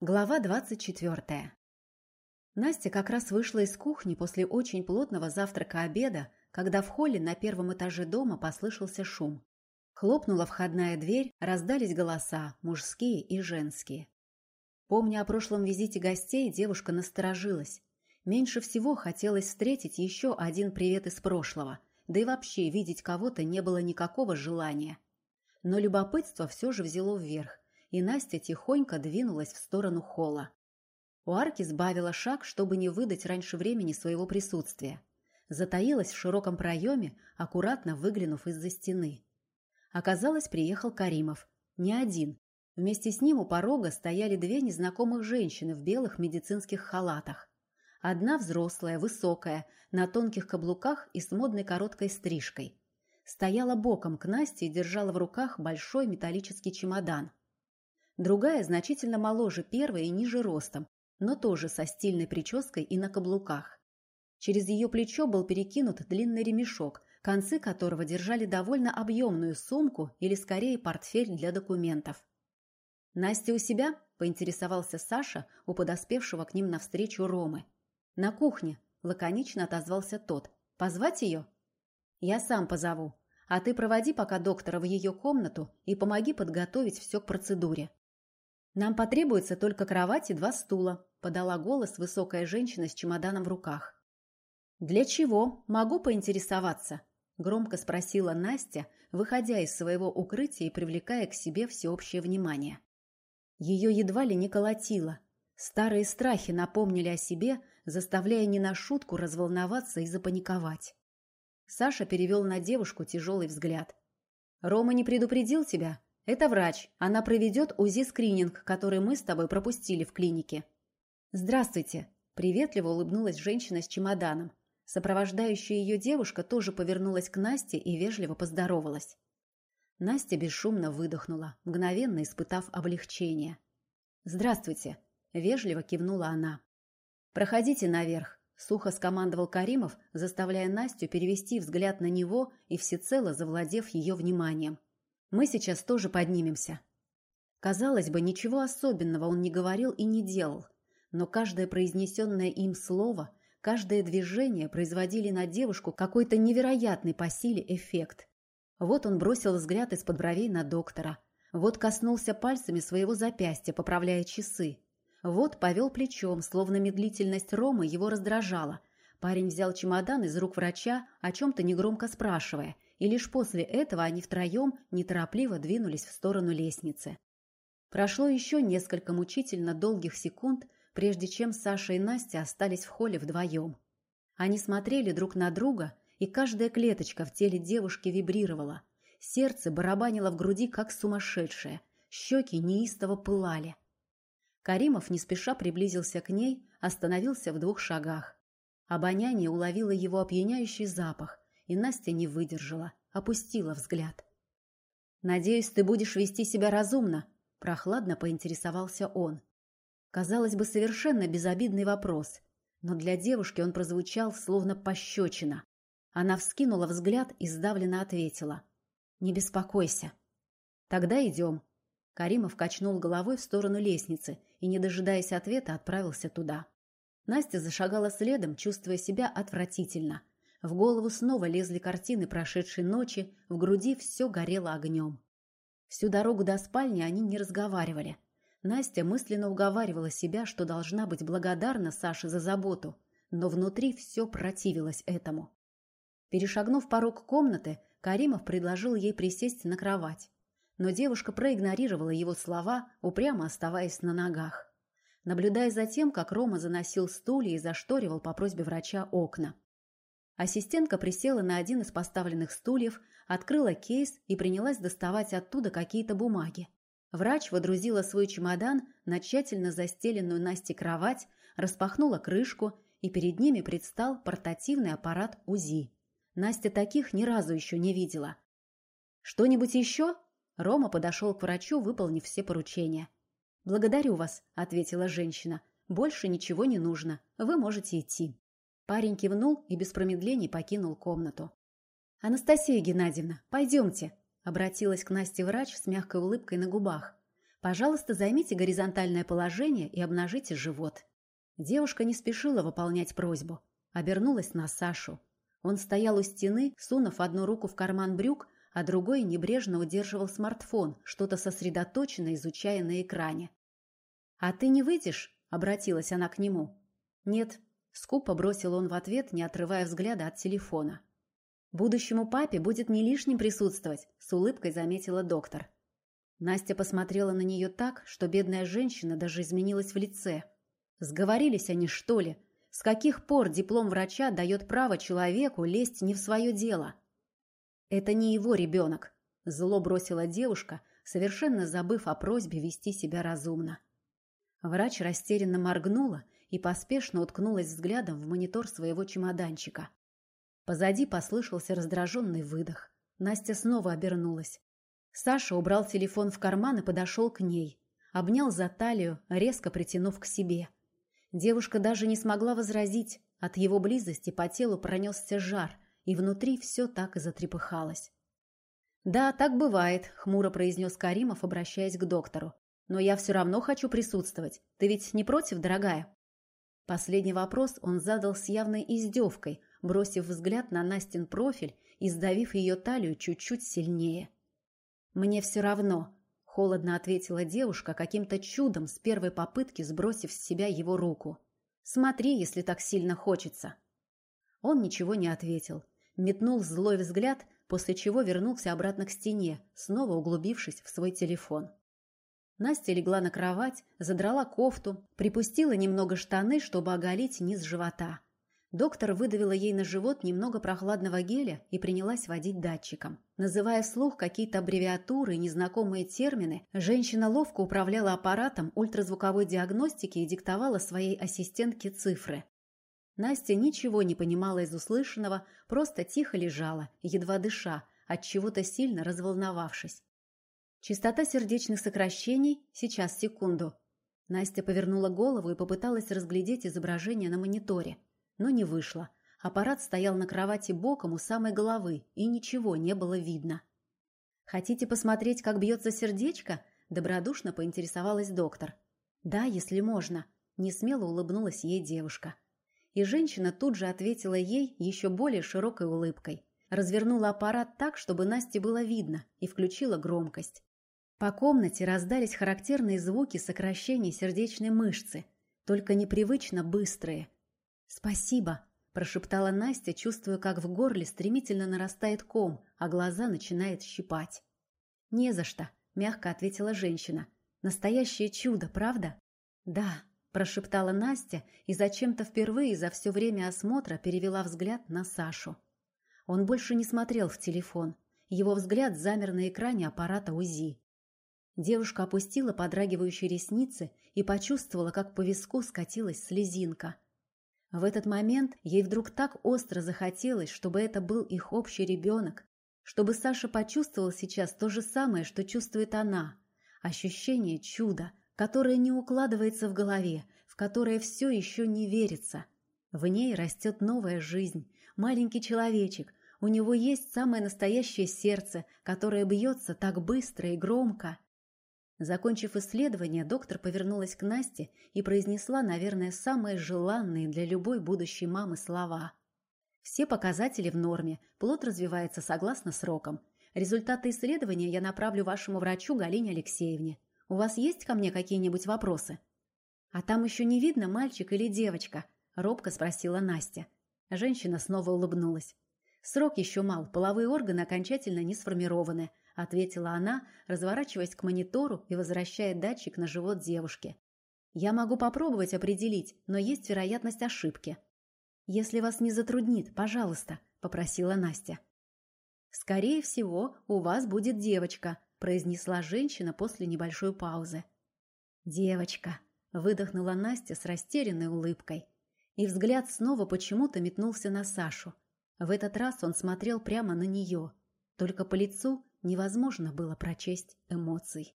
Глава двадцать четвертая. Настя как раз вышла из кухни после очень плотного завтрака-обеда, когда в холле на первом этаже дома послышался шум. Хлопнула входная дверь, раздались голоса, мужские и женские. Помня о прошлом визите гостей, девушка насторожилась. Меньше всего хотелось встретить еще один привет из прошлого, да и вообще видеть кого-то не было никакого желания. Но любопытство все же взяло вверх, и Настя тихонько двинулась в сторону холла. У арки сбавила шаг, чтобы не выдать раньше времени своего присутствия. Затаилась в широком проеме, аккуратно выглянув из-за стены. Оказалось, приехал Каримов. Не один. Вместе с ним у порога стояли две незнакомых женщины в белых медицинских халатах. Одна взрослая, высокая, на тонких каблуках и с модной короткой стрижкой. Стояла боком к Насте и держала в руках большой металлический чемодан. Другая значительно моложе первой и ниже ростом, но тоже со стильной прической и на каблуках. Через ее плечо был перекинут длинный ремешок, концы которого держали довольно объемную сумку или скорее портфель для документов. «Настя у себя?» – поинтересовался Саша у подоспевшего к ним навстречу Ромы. «На кухне», – лаконично отозвался тот. «Позвать ее?» «Я сам позову. А ты проводи пока доктора в ее комнату и помоги подготовить все к процедуре». «Нам потребуется только кровать и два стула», – подала голос высокая женщина с чемоданом в руках. «Для чего? Могу поинтересоваться?» – громко спросила Настя, выходя из своего укрытия и привлекая к себе всеобщее внимание. Ее едва ли не колотило. Старые страхи напомнили о себе, заставляя не на шутку разволноваться и запаниковать. Саша перевел на девушку тяжелый взгляд. «Рома не предупредил тебя?» «Это врач. Она проведет УЗИ-скрининг, который мы с тобой пропустили в клинике». «Здравствуйте!» – приветливо улыбнулась женщина с чемоданом. Сопровождающая ее девушка тоже повернулась к Насте и вежливо поздоровалась. Настя бесшумно выдохнула, мгновенно испытав облегчение. «Здравствуйте!» – вежливо кивнула она. «Проходите наверх», – сухо скомандовал Каримов, заставляя Настю перевести взгляд на него и всецело завладев ее вниманием. Мы сейчас тоже поднимемся. Казалось бы, ничего особенного он не говорил и не делал, но каждое произнесенное им слово, каждое движение производили на девушку какой-то невероятный по силе эффект. Вот он бросил взгляд из-под бровей на доктора. Вот коснулся пальцами своего запястья, поправляя часы. Вот повел плечом, словно медлительность Ромы его раздражала. Парень взял чемодан из рук врача, о чем-то негромко спрашивая – и лишь после этого они втроем неторопливо двинулись в сторону лестницы. Прошло еще несколько мучительно долгих секунд, прежде чем Саша и Настя остались в холле вдвоем. Они смотрели друг на друга, и каждая клеточка в теле девушки вибрировала. Сердце барабанило в груди, как сумасшедшее, щеки неистово пылали. Каримов не спеша приблизился к ней, остановился в двух шагах. Обоняние уловило его опьяняющий запах, и Настя не выдержала, опустила взгляд. «Надеюсь, ты будешь вести себя разумно», – прохладно поинтересовался он. Казалось бы, совершенно безобидный вопрос, но для девушки он прозвучал словно пощечина. Она вскинула взгляд и сдавленно ответила. «Не беспокойся». «Тогда идем». Каримов качнул головой в сторону лестницы и, не дожидаясь ответа, отправился туда. Настя зашагала следом, чувствуя себя отвратительно. В голову снова лезли картины прошедшей ночи, в груди все горело огнем. Всю дорогу до спальни они не разговаривали. Настя мысленно уговаривала себя, что должна быть благодарна Саше за заботу, но внутри все противилось этому. Перешагнув порог комнаты, Каримов предложил ей присесть на кровать. Но девушка проигнорировала его слова, упрямо оставаясь на ногах. Наблюдая за тем, как Рома заносил стулья и зашторивал по просьбе врача окна. Ассистентка присела на один из поставленных стульев, открыла кейс и принялась доставать оттуда какие-то бумаги. Врач водрузила свой чемодан на тщательно застеленную Насте кровать, распахнула крышку, и перед ними предстал портативный аппарат УЗИ. Настя таких ни разу еще не видела. «Что-нибудь еще?» Рома подошел к врачу, выполнив все поручения. «Благодарю вас», — ответила женщина. «Больше ничего не нужно. Вы можете идти». Парень кивнул и без промедлений покинул комнату. «Анастасия Геннадьевна, пойдемте», — обратилась к Насте врач с мягкой улыбкой на губах. Пожалуйста, займите горизонтальное положение и обнажите живот. Девушка не спешила выполнять просьбу. Обернулась на Сашу. Он стоял у стены, сунув одну руку в карман брюк, а другой небрежно удерживал смартфон, что-то сосредоточенно изучая на экране. «А ты не выйдешь?» – обратилась она к нему. «Нет», – скупо бросил он в ответ, не отрывая взгляда от телефона. «Будущему папе будет не лишним присутствовать», – с улыбкой заметила доктор. Настя посмотрела на нее так, что бедная женщина даже изменилась в лице. Сговорились они, что ли? С каких пор диплом врача дает право человеку лезть не в свое дело? Это не его ребенок, зло бросила девушка, совершенно забыв о просьбе вести себя разумно. Врач растерянно моргнула и поспешно уткнулась взглядом в монитор своего чемоданчика. Позади послышался раздраженный выдох. Настя снова обернулась. Саша убрал телефон в карман и подошел к ней. Обнял за талию, резко притянув к себе. Девушка даже не смогла возразить. От его близости по телу пронесся жар, и внутри все так и затрепыхалось. «Да, так бывает», — хмуро произнес Каримов, обращаясь к доктору. «Но я все равно хочу присутствовать. Ты ведь не против, дорогая?» Последний вопрос он задал с явной издевкой, бросив взгляд на Настин профиль и сдавив ее талию чуть-чуть сильнее. «Мне все равно», — холодно ответила девушка, каким-то чудом с первой попытки сбросив с себя его руку. «Смотри, если так сильно хочется». Он ничего не ответил, метнул злой взгляд, после чего вернулся обратно к стене, снова углубившись в свой телефон. Настя легла на кровать, задрала кофту, припустила немного штаны, чтобы оголить низ живота. Доктор выдавила ей на живот немного прохладного геля и принялась водить датчиком. Называя вслух какие-то аббревиатуры и незнакомые термины, женщина ловко управляла аппаратом ультразвуковой диагностики и диктовала своей ассистентке цифры. Настя ничего не понимала из услышанного, просто тихо лежала, едва дыша, от чего-то сильно разволновавшись. Частота сердечных сокращений сейчас секунду. Настя повернула голову и попыталась разглядеть изображение на мониторе но не вышло. Аппарат стоял на кровати боком у самой головы, и ничего не было видно. «Хотите посмотреть, как бьется сердечко?» – добродушно поинтересовалась доктор. «Да, если можно», – несмело улыбнулась ей девушка. И женщина тут же ответила ей еще более широкой улыбкой. Развернула аппарат так, чтобы Насте было видно, и включила громкость. По комнате раздались характерные звуки сокращения сердечной мышцы, только непривычно быстрые – «Спасибо», – прошептала Настя, чувствуя, как в горле стремительно нарастает ком, а глаза начинает щипать. «Не за что», – мягко ответила женщина. «Настоящее чудо, правда?» «Да», – прошептала Настя и зачем-то впервые за все время осмотра перевела взгляд на Сашу. Он больше не смотрел в телефон. Его взгляд замер на экране аппарата УЗИ. Девушка опустила подрагивающие ресницы и почувствовала, как по виску скатилась слезинка – в этот момент ей вдруг так остро захотелось, чтобы это был их общий ребенок, чтобы Саша почувствовал сейчас то же самое, что чувствует она. Ощущение чуда, которое не укладывается в голове, в которое все еще не верится. В ней растет новая жизнь, маленький человечек, у него есть самое настоящее сердце, которое бьется так быстро и громко. Закончив исследование, доктор повернулась к Насте и произнесла, наверное, самые желанные для любой будущей мамы слова. Все показатели в норме, плод развивается согласно срокам. Результаты исследования я направлю вашему врачу Галине Алексеевне. У вас есть ко мне какие-нибудь вопросы? А там еще не видно, мальчик или девочка? Робко спросила Настя. Женщина снова улыбнулась. Срок еще мал, половые органы окончательно не сформированы, ответила она, разворачиваясь к монитору и возвращая датчик на живот девушки. Я могу попробовать определить, но есть вероятность ошибки. Если вас не затруднит, пожалуйста, попросила Настя. Скорее всего, у вас будет девочка, произнесла женщина после небольшой паузы. Девочка, выдохнула Настя с растерянной улыбкой. И взгляд снова почему-то метнулся на Сашу. В этот раз он смотрел прямо на нее. Только по лицу невозможно было прочесть эмоций.